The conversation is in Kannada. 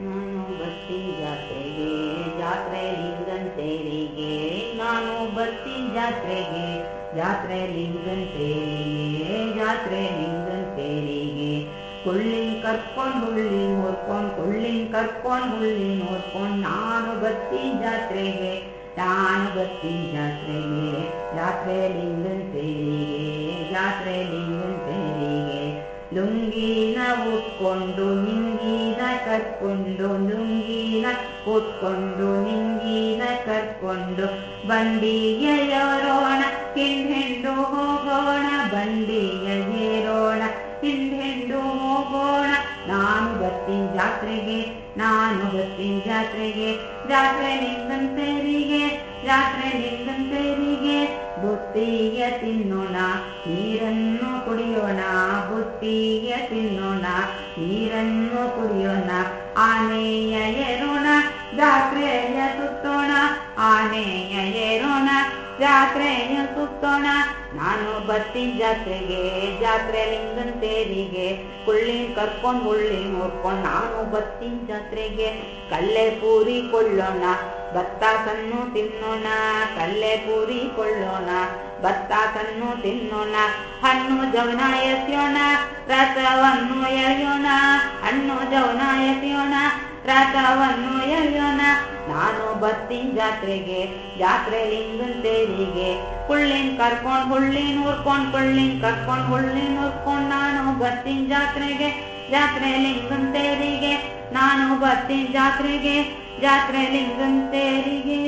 ನಾನು ಬತ್ತಿ ಜಾತ್ರೆಗೆ ಜಾತ್ರೆ ಲಿಂಗಂತೇರಿಗೆ ನಾನು ಬತ್ತಿ ಜಾತ್ರೆಗೆ ಜಾತ್ರೆ ಲಿಂಗಂತೇರಿಗೆ ಜಾತ್ರೆ ಲಿಂಗಂತೇರಿಗೆ ಕುಳ್ಳಿನ್ ಕರ್ಕೊಂಡ್ ಹುಳ್ಳಿ ನೋಡ್ಕೊಂಡು ಕುಳ್ಳಿನ್ ಕರ್ಕೊಂಡ್ ಹುಳ್ಳಿ ನೋಡ್ಕೊಂಡು ನಾನು ಬತ್ತಿ ಜಾತ್ರೆಗೆ, ನಾನು ಬತ್ತಿ ಜಾತ್ರೆಗೆ ಜಾತ್ರೆ ಲಿಂಗಂತೇರಿಗೆ ಜಾತ್ರೆ ಲಿಂಗಂತೇರಿಗೆ ಲುಂಗಿನ ಉಟ್ಕೊಂಡು ನಿಂಗಿನ ಕಟ್ಕೊಂಡು ನುಂಗಿನ ಉಟ್ಕೊಂಡು ನಿಂಗಿನ ಕಟ್ಕೊಂಡು ಬಂಡಿಯ ಏರೋಣ ಹಿಂಡು ಹೋಗೋಣ ಬಂಡಿಯ ಏರೋಣ ಹಿಂಡು ಹೋಗೋಣ. ನಾನು ಬರ್ತೀನಿ ಜಾತ್ರೆಗೆ, ನಾನು ಬರ್ತೀನಿ ಜಾತ್ರೆಗೆ. ಜಾತ್ರೆ ಲಿಂಗಂತೇರಿಗೆ ಜಾತ್ರೆ ಲಿಂಗಂತೇರಿಗೆ ಬುತ್ತಿಗೆ ತಿನ್ನೋಣ, ನೀರನ್ನು ಕುಡಿಯೋಣ ಬುತ್ತಿಗೆ ತಿನ್ನೋಣ. ನೀರನ್ನು ಕುಡಿಯೋಣ ಆನೆಯ ಏರೋಣ ಜಾತ್ರೆಯ ಸುತ್ತೋಣ ಆನೆಯ ಏರೋಣ ಜಾತ್ರೆಯ ಸುತ್ತೋಣ ನಾನು ಬರ್ತೀನಿ ಜಾತ್ರೆಗೆ, ಜಾತ್ರೆ ಲಿಂಗಂತೇರಿಗೆ ಕುಳ್ಳಿನ್ ಕರ್ಕೊಂಡ್ ಉಳ್ಳಿ ನೋಡ್ಕೊಂಡ್ ನಾನು ಬರ್ತೀನಿ ಜಾತ್ರೆಗೆ. ಕಲ್ಲೆ ಪೂರಿ ಕೊಳ್ಳೋಣ ಭತ್ತ ಸನ್ನು ತಿನ್ನೋಣ, ಕಲ್ಲೆ ಪೂರಿ ಕೊಳ್ಳೋಣ ಭತ್ತ ಸನ್ನು ತಿನ್ನೋಣ, ಹಣ್ಣು ಜವನ ಎಸೆಯೋಣ ರಸವನ್ನು ಎಳೆಯೋಣ, ಹಣ್ಣು ಜವನ ಎಸೆಯೋಣ ರಥವನ್ನು ಎಳೆಯೋಣ ನಾನು ಬರ್ತೀನಿ ಜಾತ್ರೆಗೆ ಜಾತ್ರೆ ಲಿಂಗಂತೇರಿಗೆ ಕುಳ್ಳಿನ್ ಕರ್ಕೊಂಡ್ ಹುಳ್ಳಿನ್ ಹುರ್ಕೊಂಡ್ ಕುಳ್ಳಿನ್ ಕರ್ಕೊಂಡ್ ಹುಳ್ಳಿನ್ ಹುರ್ಕೊಂಡ್ ನಾನು ಬರ್ತೀನಿ ಜಾತ್ರೆಗೆ ಜಾತ್ರೆ ಲಿಂಗಂತೇರಿಗೆ ನಾನು ಬರ್ತೀನಿ ಜಾತ್ರೆಗೆ ಜಾತ್ರೆ ಲಿಂಗಂತೇರಿಗೆ